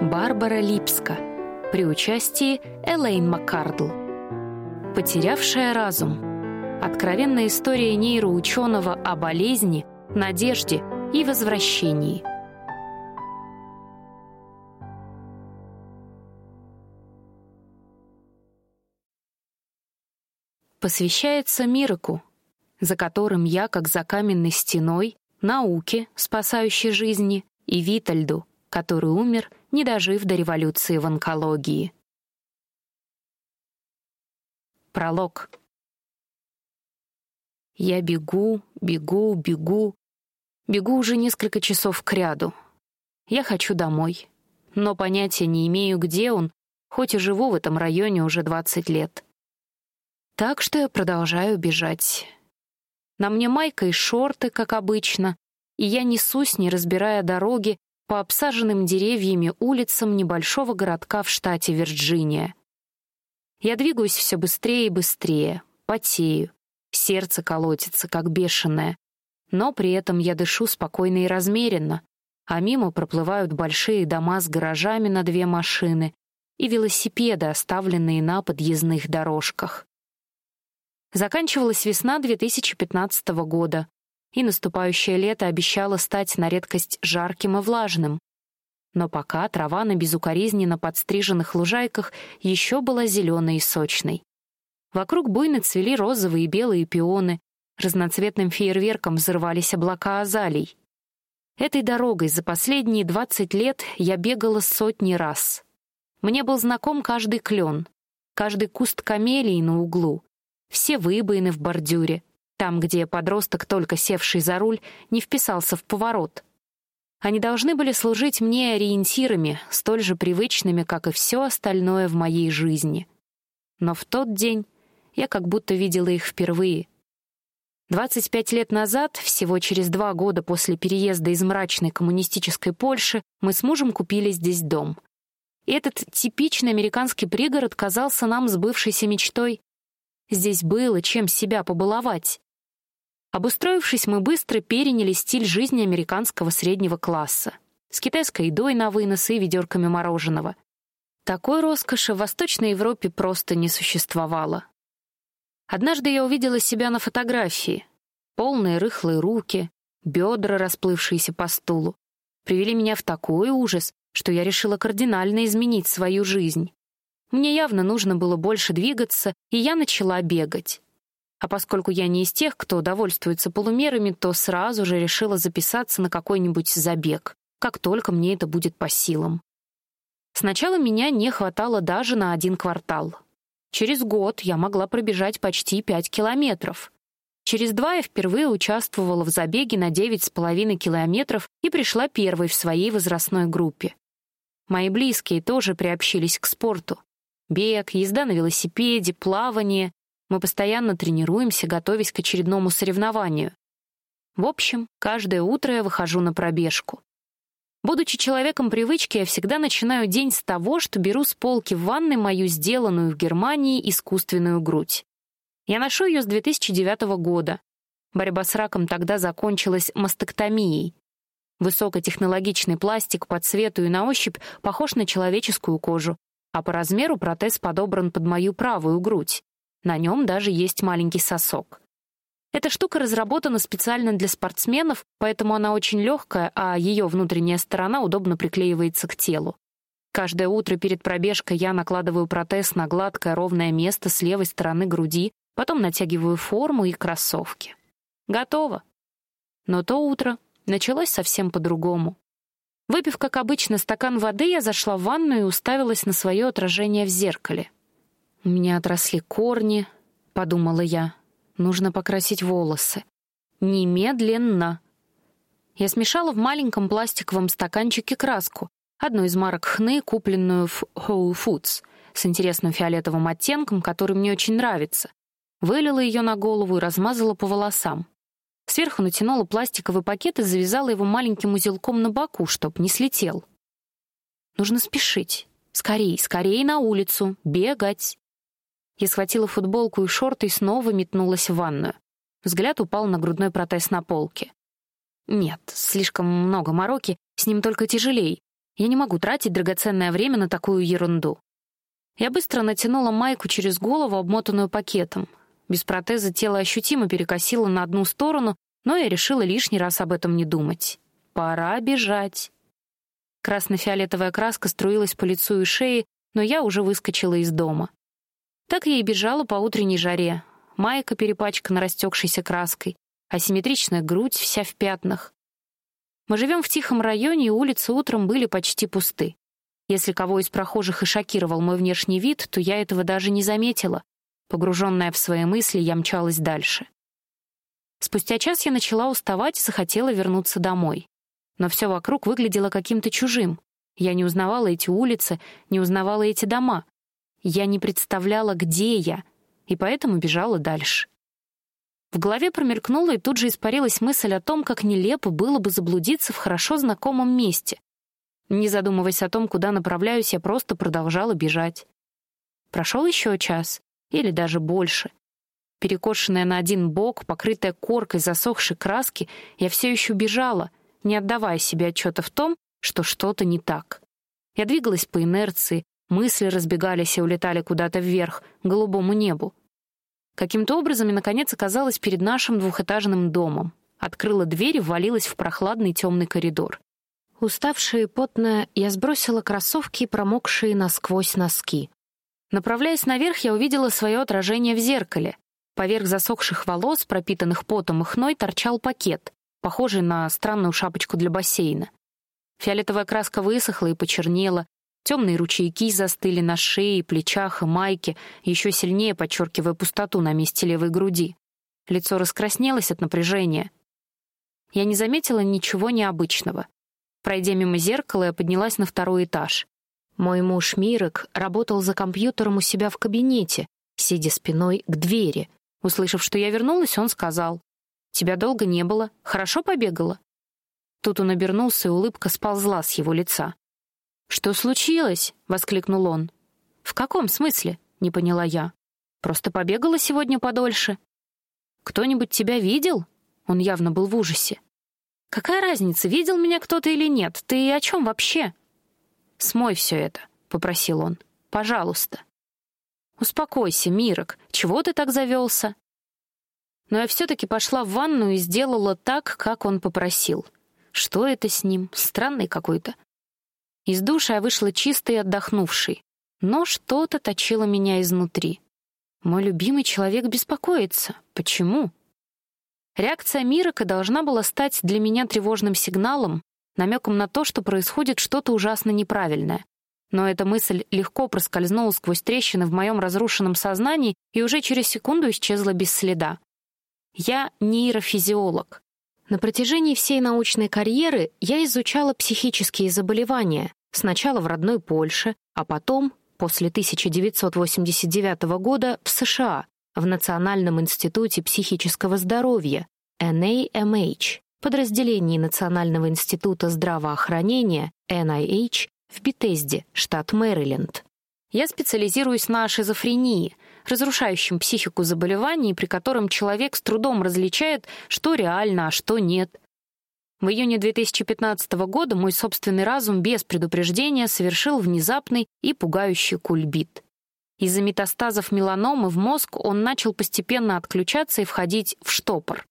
Барбара Липска при участии Элейн Маккардл. Потерявшая разум. Откровенная история нейроученого о болезни, надежде и возвращении. Посвящается Мироку, за которым я, как за каменной стеной, науке, спасающей жизни, и Витальду, который умер, не дожив до революции в онкологии. Пролог. Я бегу, бегу, бегу. Бегу уже несколько часов кряду. Я хочу домой. Но понятия не имею, где он, хоть и живу в этом районе уже 20 лет. Так что я продолжаю бежать. На мне майка и шорты, как обычно, и я несусь, не разбирая дороги, по обсаженным деревьями улицам небольшого городка в штате Вирджиния. Я двигаюсь все быстрее и быстрее, потею, сердце колотится, как бешеное, но при этом я дышу спокойно и размеренно, а мимо проплывают большие дома с гаражами на две машины и велосипеды, оставленные на подъездных дорожках. Заканчивалась весна 2015 года, и наступающее лето обещало стать на редкость жарким и влажным. Но пока трава на безукоризненно подстриженных лужайках еще была зеленой и сочной. Вокруг буйно цвели розовые и белые пионы, разноцветным фейерверком взрывались облака азалий. Этой дорогой за последние 20 лет я бегала сотни раз. Мне был знаком каждый клен, каждый куст камелии на углу, все выбоины в бордюре, там, где подросток, только севший за руль, не вписался в поворот. Они должны были служить мне ориентирами, столь же привычными, как и все остальное в моей жизни. Но в тот день я как будто видела их впервые. 25 лет назад, всего через два года после переезда из мрачной коммунистической Польши, мы с мужем купили здесь дом. Этот типичный американский пригород казался нам сбывшейся мечтой. Здесь было чем себя побаловать. Обустроившись, мы быстро переняли стиль жизни американского среднего класса. С китайской едой на вынос и ведерками мороженого. Такой роскоши в Восточной Европе просто не существовало. Однажды я увидела себя на фотографии. Полные рыхлые руки, бедра, расплывшиеся по стулу. Привели меня в такой ужас, что я решила кардинально изменить свою жизнь. Мне явно нужно было больше двигаться, и я начала бегать. А поскольку я не из тех, кто довольствуется полумерами, то сразу же решила записаться на какой-нибудь забег, как только мне это будет по силам. Сначала меня не хватало даже на один квартал. Через год я могла пробежать почти 5 километров. Через два я впервые участвовала в забеге на 9,5 километров и пришла первой в своей возрастной группе. Мои близкие тоже приобщились к спорту. Бег, езда на велосипеде, плавание. Мы постоянно тренируемся, готовясь к очередному соревнованию. В общем, каждое утро я выхожу на пробежку. Будучи человеком привычки, я всегда начинаю день с того, что беру с полки в ванной мою сделанную в Германии искусственную грудь. Я ношу ее с 2009 года. Борьба с раком тогда закончилась мастектомией. Высокотехнологичный пластик по цвету и на ощупь похож на человеческую кожу, а по размеру протез подобран под мою правую грудь. На нем даже есть маленький сосок. Эта штука разработана специально для спортсменов, поэтому она очень легкая, а ее внутренняя сторона удобно приклеивается к телу. Каждое утро перед пробежкой я накладываю протез на гладкое ровное место с левой стороны груди, потом натягиваю форму и кроссовки. Готово. Но то утро началось совсем по-другому. Выпив, как обычно, стакан воды, я зашла в ванную и уставилась на свое отражение в зеркале. «У меня отросли корни», — подумала я. Нужно покрасить волосы. Немедленно. Я смешала в маленьком пластиковом стаканчике краску, одну из марок хны, купленную в Whole Foods, с интересным фиолетовым оттенком, который мне очень нравится. Вылила ее на голову и размазала по волосам. Сверху натянула пластиковый пакет и завязала его маленьким узелком на боку, чтоб не слетел. Нужно спешить. Скорей, скорей на улицу, бегать. Я схватила футболку и шорты и снова метнулась в ванную. Взгляд упал на грудной протез на полке. Нет, слишком много мороки, с ним только тяжелей. Я не могу тратить драгоценное время на такую ерунду. Я быстро натянула майку через голову, обмотанную пакетом. Без протеза тело ощутимо перекосило на одну сторону, но я решила лишний раз об этом не думать. Пора бежать. Красно-фиолетовая краска струилась по лицу и шее, но я уже выскочила из дома. Так я и бежала по утренней жаре. Майка перепачкана растекшейся краской, асимметричная грудь вся в пятнах. Мы живем в тихом районе, и улицы утром были почти пусты. Если кого из прохожих и шокировал мой внешний вид, то я этого даже не заметила. Погруженная в свои мысли, я мчалась дальше. Спустя час я начала уставать и захотела вернуться домой. Но все вокруг выглядело каким-то чужим. Я не узнавала эти улицы, не узнавала эти дома. Я не представляла, где я, и поэтому бежала дальше. В голове промелькнула и тут же испарилась мысль о том, как нелепо было бы заблудиться в хорошо знакомом месте. Не задумываясь о том, куда направляюсь, я просто продолжала бежать. Прошел еще час, или даже больше. Перекошенная на один бок, покрытая коркой засохшей краски, я все еще бежала, не отдавая себе отчета в том, что что-то не так. Я двигалась по инерции, мысли разбегались и улетали куда-то вверх, к голубому небу. Каким-то образом я, наконец, оказалась перед нашим двухэтажным домом. Открыла дверь и ввалилась в прохладный темный коридор. Уставшая и потная, я сбросила кроссовки и промокшие насквозь носки. Направляясь наверх, я увидела свое отражение в зеркале. Поверх засохших волос, пропитанных потом и хной, торчал пакет, похожий на странную шапочку для бассейна. Фиолетовая краска высохла и почернела, Темные ручейки застыли на шее, плечах и майке, еще сильнее подчеркивая пустоту на месте левой груди. Лицо раскраснелось от напряжения. Я не заметила ничего необычного. Пройдя мимо зеркала, я поднялась на второй этаж. Мой муж Мирок работал за компьютером у себя в кабинете, сидя спиной к двери. Услышав, что я вернулась, он сказал, «Тебя долго не было. Хорошо побегала?» Тут он обернулся, и улыбка сползла с его лица. «Что случилось?» — воскликнул он. «В каком смысле?» — не поняла я. «Просто побегала сегодня подольше». «Кто-нибудь тебя видел?» Он явно был в ужасе. «Какая разница, видел меня кто-то или нет? Ты о чем вообще?» «Смой все это», — попросил он. «Пожалуйста». «Успокойся, Мирок. Чего ты так завелся?» Но я все-таки пошла в ванну и сделала так, как он попросил. Что это с ним? Странный какой-то. Из душа я вышла чистой и отдохнувшей, но что-то точило меня изнутри. Мой любимый человек беспокоится. Почему? Реакция Мирока должна была стать для меня тревожным сигналом, намеком на то, что происходит что-то ужасно неправильное. Но эта мысль легко проскользнула сквозь трещины в моем разрушенном сознании и уже через секунду исчезла без следа. Я нейрофизиолог. На протяжении всей научной карьеры я изучала психические заболевания, Сначала в родной Польше, а потом, после 1989 года, в США, в Национальном институте психического здоровья, NAMH, подразделении Национального института здравоохранения, NIH, в Бетезде, штат Мэриленд. Я специализируюсь на шизофрении, разрушающем психику заболевании, при котором человек с трудом различает, что реально, а что нет, в июне 2015 года мой собственный разум без предупреждения совершил внезапный и пугающий кульбит. Из-за метастазов меланомы в мозг он начал постепенно отключаться и входить в штопор.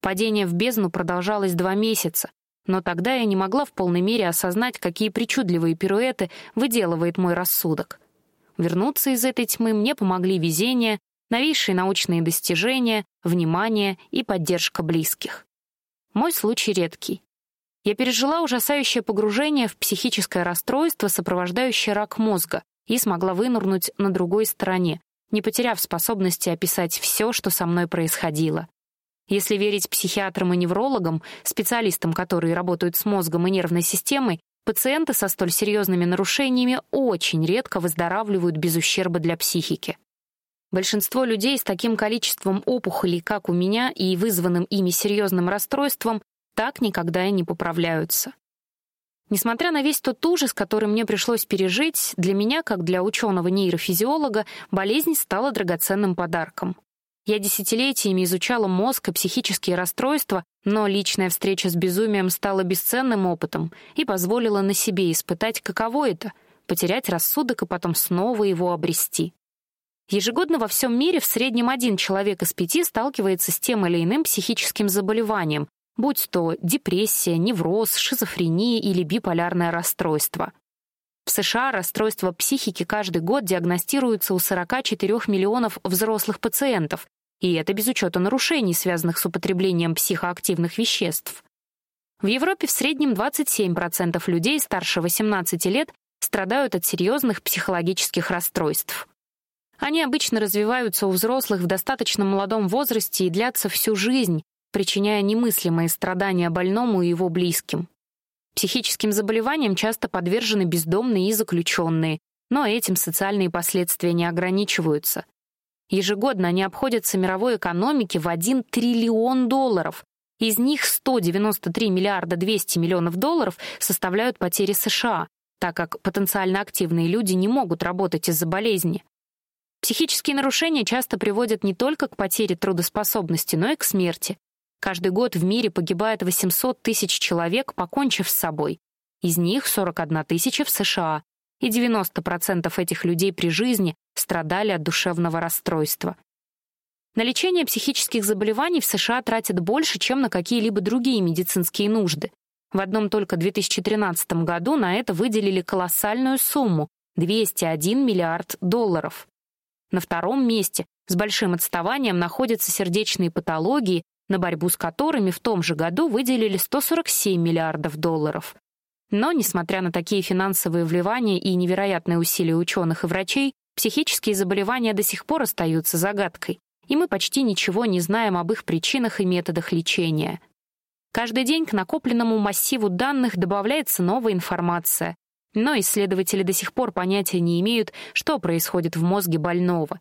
Падение в бездну продолжалось два месяца, но тогда я не могла в полной мере осознать, какие причудливые пируэты выделывает мой рассудок. Вернуться из этой тьмы мне помогли везение, новейшие научные достижения, внимание и поддержка близких. Мой случай редкий. Я пережила ужасающее погружение в психическое расстройство, сопровождающее рак мозга, и смогла вынурнуть на другой стороне, не потеряв способности описать все, что со мной происходило. Если верить психиатрам и неврологам, специалистам, которые работают с мозгом и нервной системой, пациенты со столь серьезными нарушениями очень редко выздоравливают без ущерба для психики. Большинство людей с таким количеством опухолей, как у меня, и вызванным ими серьезным расстройством, так никогда и не поправляются. Несмотря на весь тот ужас, который мне пришлось пережить, для меня, как для ученого-нейрофизиолога, болезнь стала драгоценным подарком. Я десятилетиями изучала мозг и психические расстройства, но личная встреча с безумием стала бесценным опытом и позволила на себе испытать, каково это — потерять рассудок и потом снова его обрести. Ежегодно во всем мире в среднем один человек из пяти сталкивается с тем или иным психическим заболеванием, будь то депрессия, невроз, шизофрения или биполярное расстройство. В США расстройства психики каждый год диагностируются у 44 миллионов взрослых пациентов, и это без учета нарушений, связанных с употреблением психоактивных веществ. В Европе в среднем 27% людей старше 18 лет страдают от серьезных психологических расстройств. Они обычно развиваются у взрослых в достаточно молодом возрасте и длятся всю жизнь, причиняя немыслимые страдания больному и его близким. Психическим заболеваниям часто подвержены бездомные и заключенные, но этим социальные последствия не ограничиваются. Ежегодно они обходятся мировой экономике в 1 триллион долларов. Из них 193 миллиарда 200 миллионов долларов составляют потери США, так как потенциально активные люди не могут работать из-за болезни. Психические нарушения часто приводят не только к потере трудоспособности, но и к смерти. Каждый год в мире погибает 800 тысяч человек, покончив с собой. Из них 41 тысяча в США, и 90% этих людей при жизни страдали от душевного расстройства. На лечение психических заболеваний в США тратят больше, чем на какие-либо другие медицинские нужды. В одном только 2013 году на это выделили колоссальную сумму — 201 миллиард долларов. На втором месте с большим отставанием находятся сердечные патологии, на борьбу с которыми в том же году выделили 147 миллиардов долларов. Но, несмотря на такие финансовые вливания и невероятные усилия ученых и врачей, психические заболевания до сих пор остаются загадкой, и мы почти ничего не знаем об их причинах и методах лечения. Каждый день к накопленному массиву данных добавляется новая информация, но исследователи до сих пор понятия не имеют, что происходит в мозге больного.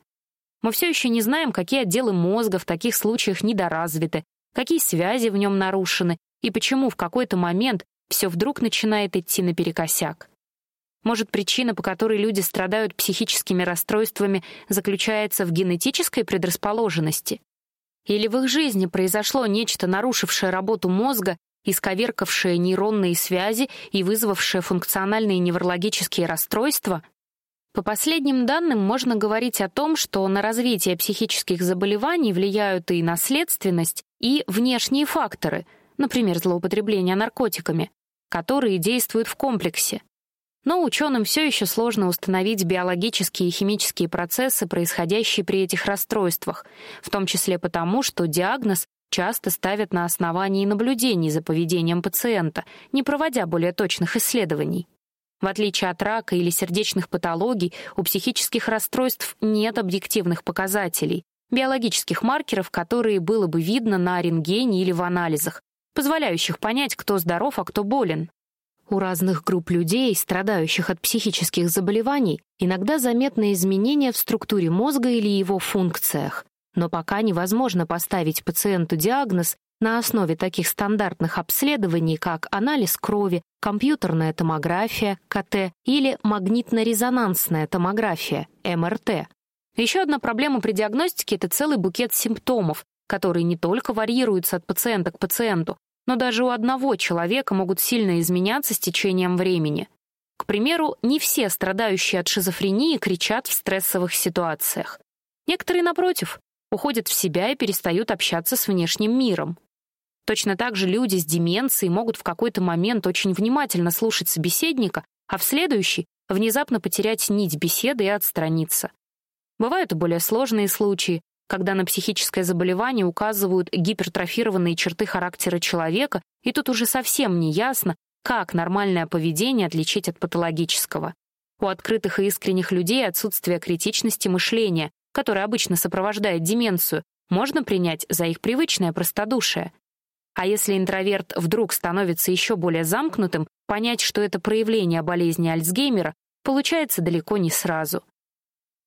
Мы все еще не знаем, какие отделы мозга в таких случаях недоразвиты, какие связи в нем нарушены и почему в какой-то момент все вдруг начинает идти наперекосяк. Может, причина, по которой люди страдают психическими расстройствами, заключается в генетической предрасположенности? Или в их жизни произошло нечто, нарушившее работу мозга, исковеркавшее нейронные связи и вызвавшее функциональные неврологические расстройства? По последним данным можно говорить о том, что на развитие психических заболеваний влияют и наследственность, и внешние факторы, например, злоупотребление наркотиками, которые действуют в комплексе. Но ученым все еще сложно установить биологические и химические процессы, происходящие при этих расстройствах, в том числе потому, что диагноз часто ставят на основании наблюдений за поведением пациента, не проводя более точных исследований. В отличие от рака или сердечных патологий, у психических расстройств нет объективных показателей, биологических маркеров, которые было бы видно на рентгене или в анализах, позволяющих понять, кто здоров, а кто болен. У разных групп людей, страдающих от психических заболеваний, иногда заметны изменения в структуре мозга или его функциях. Но пока невозможно поставить пациенту диагноз на основе таких стандартных обследований, как анализ крови, компьютерная томография, КТ или магнитно-резонансная томография, МРТ. Еще одна проблема при диагностике — это целый букет симптомов, которые не только варьируются от пациента к пациенту, но даже у одного человека могут сильно изменяться с течением времени. К примеру, не все страдающие от шизофрении кричат в стрессовых ситуациях. Некоторые, напротив, уходят в себя и перестают общаться с внешним миром. Точно так же люди с деменцией могут в какой-то момент очень внимательно слушать собеседника, а в следующий — внезапно потерять нить беседы и отстраниться. Бывают и более сложные случаи, когда на психическое заболевание указывают гипертрофированные черты характера человека, и тут уже совсем не ясно, как нормальное поведение отличить от патологического. У открытых и искренних людей отсутствие критичности мышления, которое обычно сопровождает деменцию, можно принять за их привычное простодушие. А если интроверт вдруг становится еще более замкнутым, понять, что это проявление болезни Альцгеймера, получается далеко не сразу.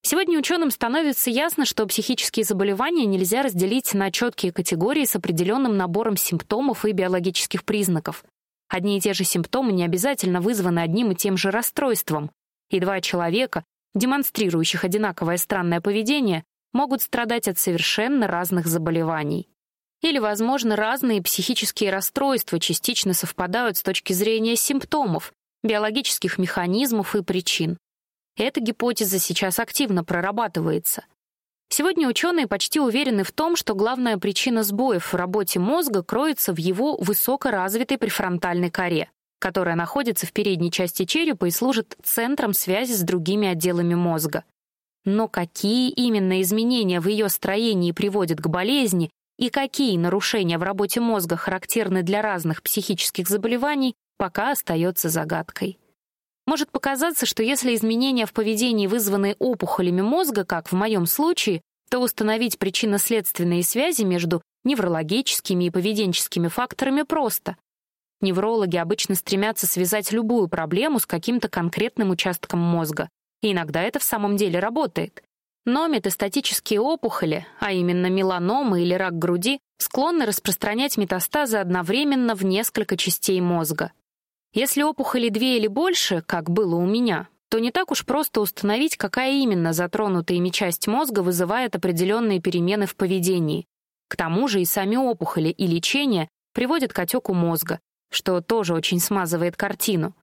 Сегодня ученым становится ясно, что психические заболевания нельзя разделить на четкие категории с определенным набором симптомов и биологических признаков. Одни и те же симптомы не обязательно вызваны одним и тем же расстройством, и два человека, демонстрирующих одинаковое странное поведение, могут страдать от совершенно разных заболеваний. Или, возможно, разные психические расстройства частично совпадают с точки зрения симптомов, биологических механизмов и причин. Эта гипотеза сейчас активно прорабатывается. Сегодня ученые почти уверены в том, что главная причина сбоев в работе мозга кроется в его высокоразвитой префронтальной коре, которая находится в передней части черепа и служит центром связи с другими отделами мозга. Но какие именно изменения в ее строении приводят к болезни и какие нарушения в работе мозга характерны для разных психических заболеваний, пока остается загадкой. Может показаться, что если изменения в поведении вызваны опухолями мозга, как в моем случае, то установить причинно-следственные связи между неврологическими и поведенческими факторами просто. Неврологи обычно стремятся связать любую проблему с каким-то конкретным участком мозга, и иногда это в самом деле работает. Но метастатические опухоли, а именно меланома или рак груди, склонны распространять метастазы одновременно в несколько частей мозга. Если опухоли две или больше, как было у меня, то не так уж просто установить, какая именно затронутая ими часть мозга вызывает определенные перемены в поведении. К тому же и сами опухоли и лечение приводят к отеку мозга, что тоже очень смазывает картину.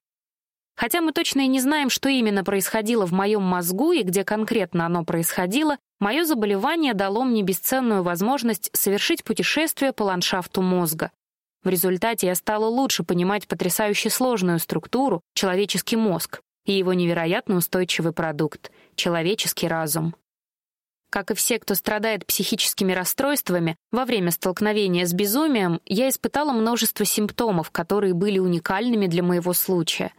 Хотя мы точно и не знаем, что именно происходило в моем мозгу и где конкретно оно происходило, мое заболевание дало мне бесценную возможность совершить путешествие по ландшафту мозга. В результате я стала лучше понимать потрясающе сложную структуру, человеческий мозг, и его невероятно устойчивый продукт — человеческий разум. Как и все, кто страдает психическими расстройствами, во время столкновения с безумием я испытала множество симптомов, которые были уникальными для моего случая.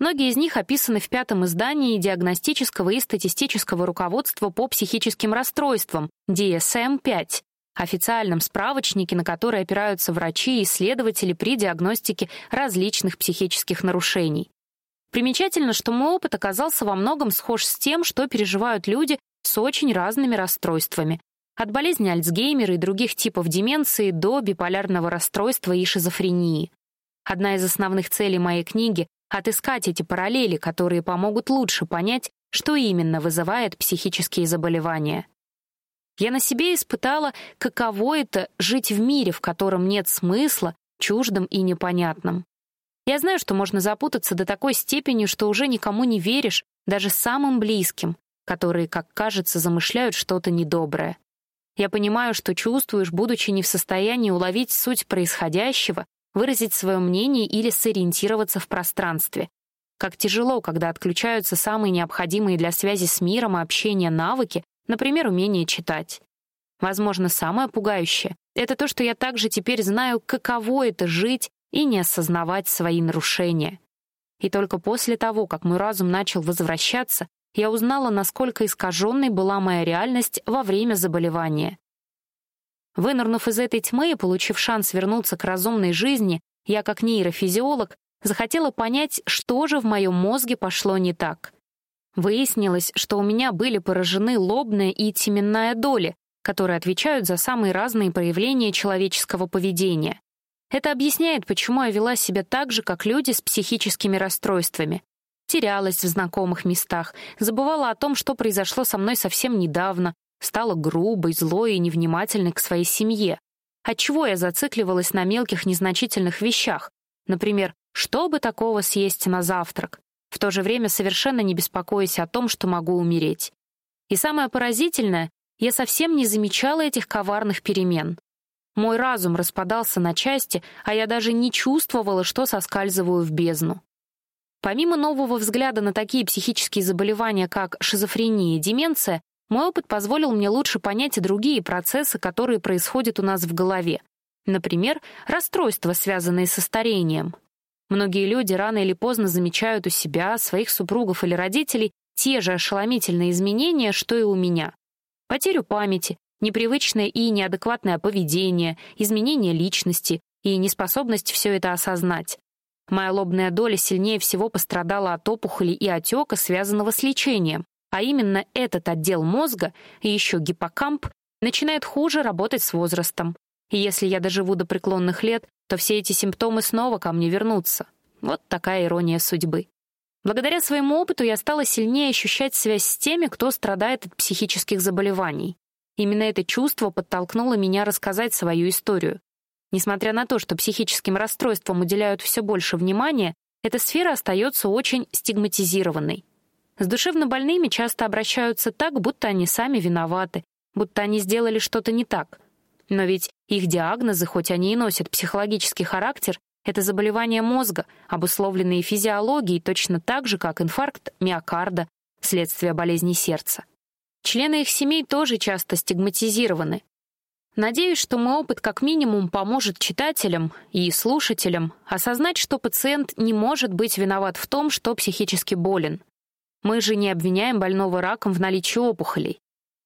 Многие из них описаны в пятом издании диагностического и статистического руководства по психическим расстройствам DSM-5, официальном справочнике, на который опираются врачи и исследователи при диагностике различных психических нарушений. Примечательно, что мой опыт оказался во многом схож с тем, что переживают люди с очень разными расстройствами, от болезни Альцгеймера и других типов деменции до биполярного расстройства и шизофрении. Одна из основных целей моей книги — отыскать эти параллели, которые помогут лучше понять, что именно вызывает психические заболевания. Я на себе испытала, каково это — жить в мире, в котором нет смысла, чуждым и непонятным. Я знаю, что можно запутаться до такой степени, что уже никому не веришь, даже самым близким, которые, как кажется, замышляют что-то недоброе. Я понимаю, что чувствуешь, будучи не в состоянии уловить суть происходящего, выразить свое мнение или сориентироваться в пространстве. Как тяжело, когда отключаются самые необходимые для связи с миром и общения навыки, Например, умение читать. Возможно, самое пугающее — это то, что я также теперь знаю, каково это — жить и не осознавать свои нарушения. И только после того, как мой разум начал возвращаться, я узнала, насколько искаженной была моя реальность во время заболевания. Вынырнув из этой тьмы и получив шанс вернуться к разумной жизни, я, как нейрофизиолог, захотела понять, что же в моем мозге пошло не так. Выяснилось, что у меня были поражены лобная и теменная доли, которые отвечают за самые разные проявления человеческого поведения. Это объясняет, почему я вела себя так же, как люди с психическими расстройствами. Терялась в знакомых местах, забывала о том, что произошло со мной совсем недавно, стала грубой, злой и невнимательной к своей семье. Отчего я зацикливалась на мелких незначительных вещах? Например, что бы такого съесть на завтрак? В то же время совершенно не беспокоясь о том, что могу умереть. И самое поразительное, я совсем не замечала этих коварных перемен. Мой разум распадался на части, а я даже не чувствовала, что соскальзываю в бездну. Помимо нового взгляда на такие психические заболевания, как шизофрения и деменция, мой опыт позволил мне лучше понять и другие процессы, которые происходят у нас в голове. Например, расстройства, связанные со старением, Многие люди рано или поздно замечают у себя, своих супругов или родителей те же ошеломительные изменения, что и у меня. Потерю памяти, непривычное и неадекватное поведение, изменение личности и неспособность все это осознать. Моя лобная доля сильнее всего пострадала от опухоли и отека, связанного с лечением, а именно этот отдел мозга и еще гиппокамп начинает хуже работать с возрастом. И если я доживу до преклонных лет, то все эти симптомы снова ко мне вернутся. Вот такая ирония судьбы. Благодаря своему опыту я стала сильнее ощущать связь с теми, кто страдает от психических заболеваний. Именно это чувство подтолкнуло меня рассказать свою историю. Несмотря на то, что психическим расстройствам уделяют все больше внимания, эта сфера остается очень стигматизированной. С душевнобольными часто обращаются так, будто они сами виноваты, будто они сделали что-то не так. Но ведь их диагнозы, хоть они и носят психологический характер, это заболевания мозга, обусловленные физиологией точно так же, как инфаркт миокарда, следствие болезни сердца. Члены их семей тоже часто стигматизированы. Надеюсь, что мой опыт как минимум поможет читателям и слушателям осознать, что пациент не может быть виноват в том, что психически болен. Мы же не обвиняем больного раком в наличии опухолей.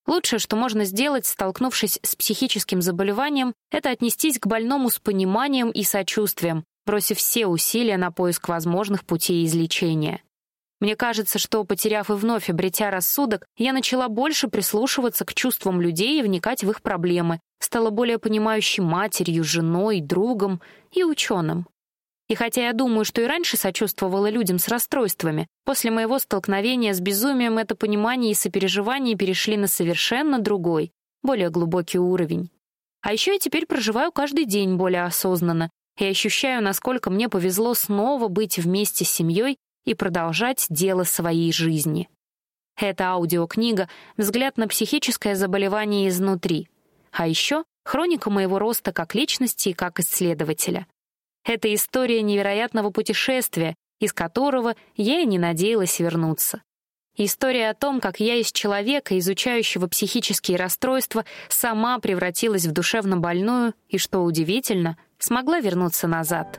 Лучшее, что можно сделать, столкнувшись с психическим заболеванием, это отнестись к больному с пониманием и сочувствием, бросив все усилия на поиск возможных путей излечения. Мне кажется, что, потеряв и вновь обретя рассудок, я начала больше прислушиваться к чувствам людей и вникать в их проблемы, стала более понимающей матерью, женой, другом и ученым. И хотя я думаю, что и раньше сочувствовала людям с расстройствами, после моего столкновения с безумием это понимание и сопереживание перешли на совершенно другой, более глубокий уровень. А еще я теперь проживаю каждый день более осознанно и ощущаю, насколько мне повезло снова быть вместе с семьей и продолжать дело своей жизни. Эта аудиокнига — взгляд на психическое заболевание изнутри, а еще хроника моего роста как личности и как исследователя. Это история невероятного путешествия, из которого я и не надеялась вернуться. История о том, как я из человека, изучающего психические расстройства, сама превратилась в душевно больную и, что удивительно, смогла вернуться назад.